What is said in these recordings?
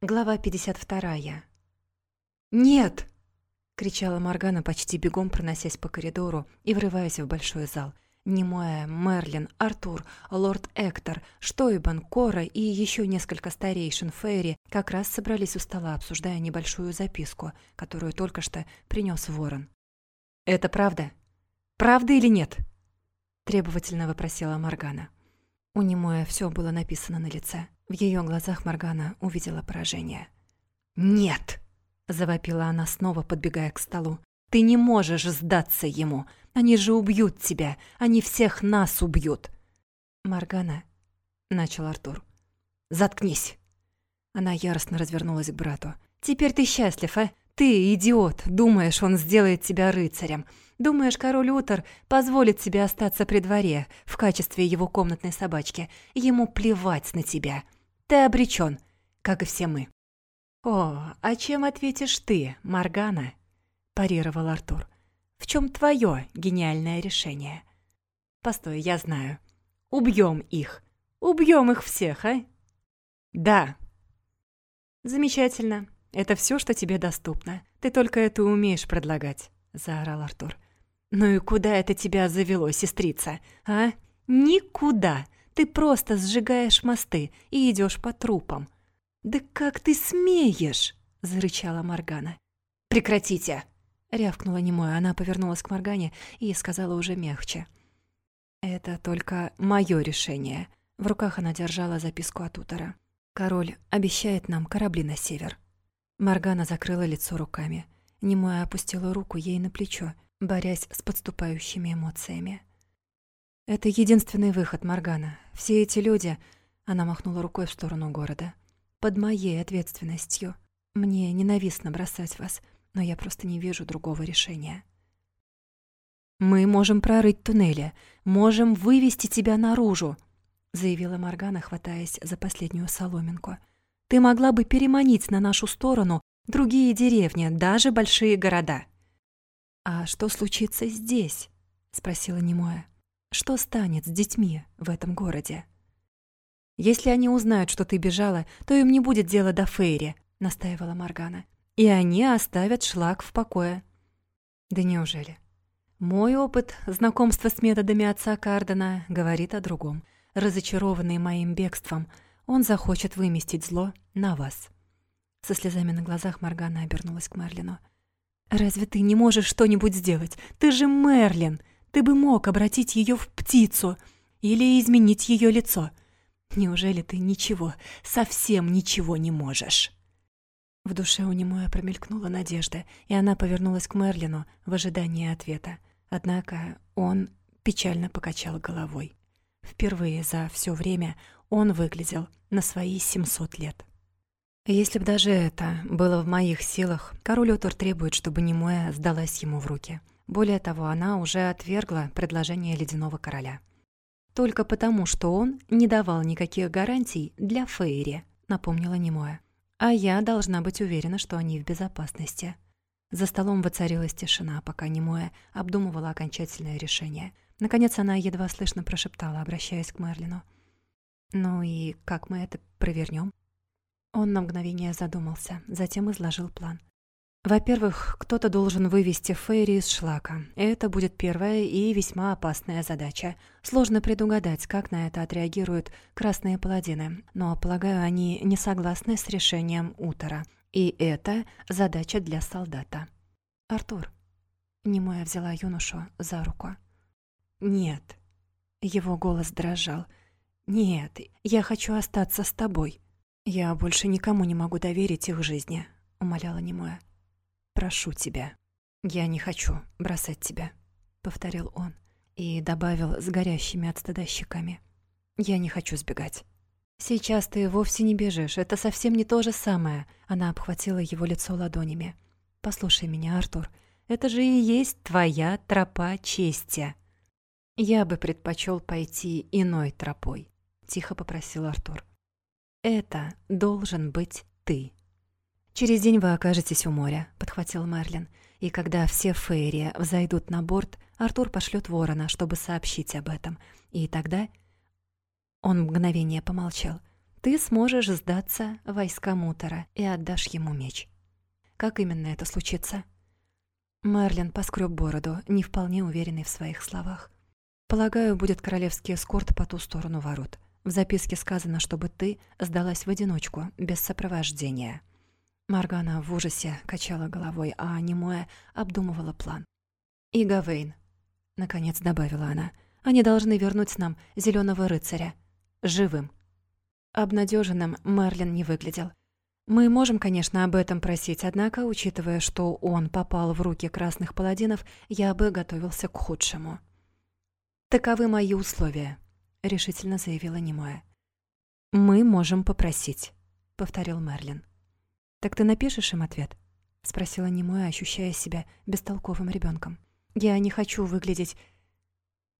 Глава 52. «Нет!» — кричала Моргана почти бегом, проносясь по коридору и врываясь в большой зал. Немоя, Мерлин, Артур, лорд Эктор, Штойбан, Кора и еще несколько старейшин Фейри как раз собрались у стола, обсуждая небольшую записку, которую только что принес ворон. «Это правда? Правда или нет?» — требовательно вопросила Моргана. У Немоя все было написано на лице. В ее глазах Моргана увидела поражение. «Нет!» — завопила она снова, подбегая к столу. «Ты не можешь сдаться ему! Они же убьют тебя! Они всех нас убьют!» «Моргана», — начал Артур. «Заткнись!» Она яростно развернулась к брату. «Теперь ты счастлив, а? Ты, идиот, думаешь, он сделает тебя рыцарем. Думаешь, король Утор позволит тебе остаться при дворе в качестве его комнатной собачки. Ему плевать на тебя. Ты обречен, как и все мы». «О, а чем ответишь ты, Маргана?» – парировал Артур. «В чем твое гениальное решение?» «Постой, я знаю. Убьем их. Убьем их всех, а?» «Да». «Замечательно. Это все, что тебе доступно. Ты только это умеешь предлагать», – заорал Артур. «Ну и куда это тебя завело, сестрица, а? Никуда. Ты просто сжигаешь мосты и идешь по трупам». «Да как ты смеешь?» — зарычала Моргана. «Прекратите!» — рявкнула немое. Она повернулась к Моргане и сказала уже мягче. «Это только мое решение». В руках она держала записку от Утора. «Король обещает нам корабли на север». Моргана закрыла лицо руками. Немоя опустила руку ей на плечо, борясь с подступающими эмоциями. «Это единственный выход, Моргана. Все эти люди...» Она махнула рукой в сторону города. «Под моей ответственностью. Мне ненавистно бросать вас, но я просто не вижу другого решения». «Мы можем прорыть туннели, можем вывести тебя наружу», заявила Моргана, хватаясь за последнюю соломинку. «Ты могла бы переманить на нашу сторону другие деревни, даже большие города». «А что случится здесь?» — спросила Немоя. Что станет с детьми в этом городе? Если они узнают, что ты бежала, то им не будет дела до Фейри, настаивала Маргана. И они оставят шлак в покое. Да неужели? Мой опыт знакомства с методами отца Кардена говорит о другом. Разочарованный моим бегством, он захочет выместить зло на вас. Со слезами на глазах Маргана обернулась к Мерлину. «Разве ты не можешь что-нибудь сделать? Ты же Мерлин! Ты бы мог обратить ее в птицу или изменить ее лицо. Неужели ты ничего, совсем ничего не можешь?» В душе у Немоя промелькнула надежда, и она повернулась к Мерлину в ожидании ответа. Однако он печально покачал головой. Впервые за все время он выглядел на свои 700 лет. Если б даже это было в моих силах, король Отор требует, чтобы Немоя сдалась ему в руки. Более того, она уже отвергла предложение Ледяного Короля. Только потому, что он не давал никаких гарантий для Фейри, напомнила Немоя. А я должна быть уверена, что они в безопасности. За столом воцарилась тишина, пока Немоя обдумывала окончательное решение. Наконец она едва слышно прошептала, обращаясь к Мерлину. «Ну и как мы это провернем?» Он на мгновение задумался, затем изложил план. Во-первых, кто-то должен вывести Фейри из шлака. Это будет первая и весьма опасная задача. Сложно предугадать, как на это отреагируют красные паладины, но, полагаю, они не согласны с решением Утора. И это задача для солдата. «Артур», — немоя взяла юношу за руку. «Нет». Его голос дрожал. «Нет, я хочу остаться с тобой». «Я больше никому не могу доверить их жизни», — умоляла немоя прошу тебя». «Я не хочу бросать тебя», — повторил он и добавил с горящими от стыда щеками. «Я не хочу сбегать». «Сейчас ты вовсе не бежишь, это совсем не то же самое», — она обхватила его лицо ладонями. «Послушай меня, Артур, это же и есть твоя тропа чести». «Я бы предпочел пойти иной тропой», — тихо попросил Артур. «Это должен быть ты». «Через день вы окажетесь у моря», — подхватил Мерлин. «И когда все Фейри взойдут на борт, Артур пошлет ворона, чтобы сообщить об этом. И тогда...» Он мгновение помолчал. ты сможешь сдаться войскам Утора и отдашь ему меч. Как именно это случится? Мерлин поскреб бороду, не вполне уверенный в своих словах. Полагаю, будет королевский эскорт по ту сторону ворот. В записке сказано, чтобы ты сдалась в одиночку, без сопровождения. Маргана в ужасе качала головой, а Немоя обдумывала план. «И Гавейн», — наконец добавила она, — «они должны вернуть нам зеленого рыцаря. Живым». Обнадеженным Мерлин не выглядел. Мы можем, конечно, об этом просить, однако, учитывая, что он попал в руки красных паладинов, я бы готовился к худшему. «Таковы мои условия», — решительно заявила Немоя. «Мы можем попросить», — повторил Мерлин. «Так ты напишешь им ответ?» — спросила Немоя, ощущая себя бестолковым ребенком. «Я не хочу выглядеть...»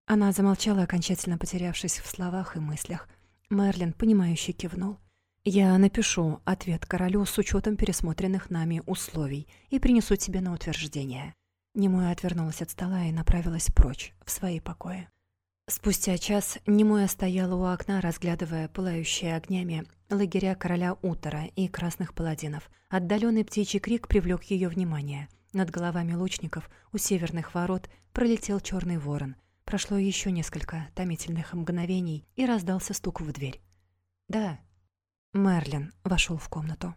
Она замолчала, окончательно потерявшись в словах и мыслях. Мерлин, понимающе кивнул. «Я напишу ответ королю с учетом пересмотренных нами условий и принесу тебе на утверждение». Немоя отвернулась от стола и направилась прочь, в свои покои. Спустя час Немоя стояла у окна, разглядывая пылающие огнями лагеря короля Утора и красных паладинов. Отдаленный птичий крик привлек ее внимание. Над головами лучников у северных ворот пролетел черный ворон. Прошло еще несколько томительных мгновений, и раздался стук в дверь. «Да». Мерлин вошел в комнату.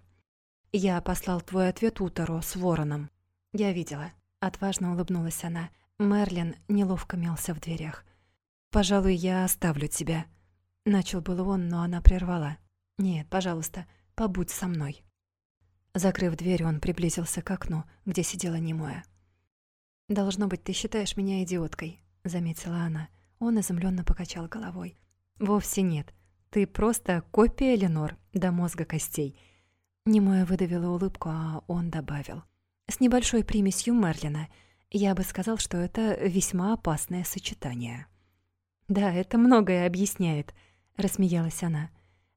«Я послал твой ответ Утору с вороном». «Я видела». Отважно улыбнулась она. Мерлин неловко мялся в дверях. «Пожалуй, я оставлю тебя». Начал было он, но она прервала. «Нет, пожалуйста, побудь со мной». Закрыв дверь, он приблизился к окну, где сидела немоя. «Должно быть, ты считаешь меня идиоткой», — заметила она. Он изумленно покачал головой. «Вовсе нет. Ты просто копия Ленор до мозга костей». Немоя выдавила улыбку, а он добавил. «С небольшой примесью Мерлина. Я бы сказал, что это весьма опасное сочетание». «Да, это многое объясняет», — рассмеялась она.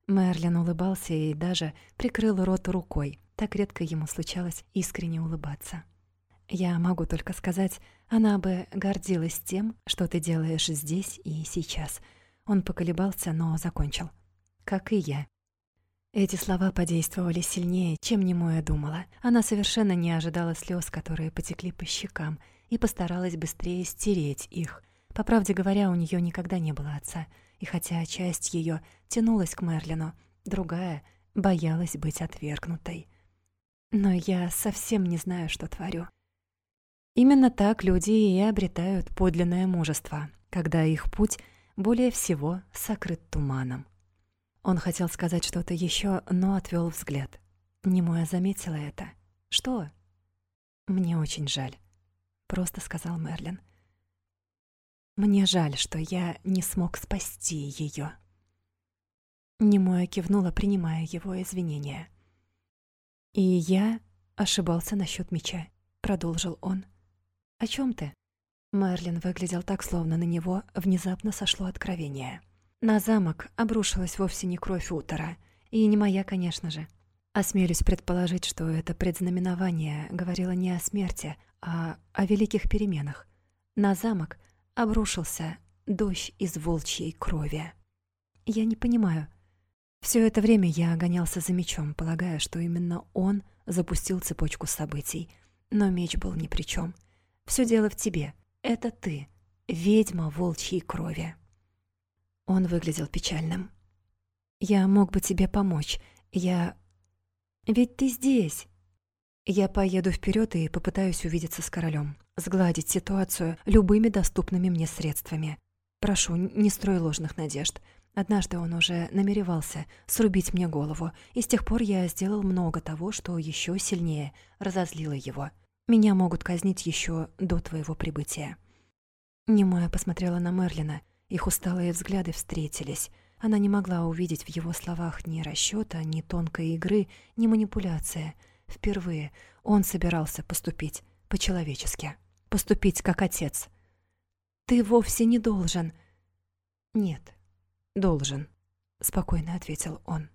Мерлин улыбался и даже прикрыл рот рукой. Так редко ему случалось искренне улыбаться. «Я могу только сказать, она бы гордилась тем, что ты делаешь здесь и сейчас». Он поколебался, но закончил. «Как и я». Эти слова подействовали сильнее, чем немое думала. Она совершенно не ожидала слез, которые потекли по щекам, и постаралась быстрее стереть их — по правде говоря, у нее никогда не было отца, и хотя часть ее тянулась к Мерлину, другая боялась быть отвергнутой. Но я совсем не знаю, что творю. Именно так люди и обретают подлинное мужество, когда их путь более всего сокрыт туманом. Он хотел сказать что-то еще, но отвел взгляд. Немоя заметила это. «Что?» «Мне очень жаль», — просто сказал Мерлин. Мне жаль, что я не смог спасти ее. Немоя кивнула, принимая его извинения. «И я ошибался насчет меча», — продолжил он. «О чем ты?» Мерлин выглядел так, словно на него внезапно сошло откровение. На замок обрушилась вовсе не кровь утора, и не моя, конечно же. Осмелюсь предположить, что это предзнаменование говорило не о смерти, а о великих переменах. На замок обрушился дождь из волчьей крови. Я не понимаю. Все это время я гонялся за мечом, полагая, что именно он запустил цепочку событий. Но меч был ни при чем. Все дело в тебе. Это ты, ведьма волчьей крови. Он выглядел печальным. Я мог бы тебе помочь. Я... Ведь ты здесь. Я поеду вперед и попытаюсь увидеться с королем, сгладить ситуацию любыми доступными мне средствами. Прошу, не строй ложных надежд. Однажды он уже намеревался срубить мне голову, и с тех пор я сделал много того, что еще сильнее разозлило его. Меня могут казнить еще до твоего прибытия. Немая посмотрела на Мерлина. Их усталые взгляды встретились. Она не могла увидеть в его словах ни расчета, ни тонкой игры, ни манипуляции — Впервые он собирался поступить по-человечески, поступить как отец. «Ты вовсе не должен». «Нет, должен», — спокойно ответил он.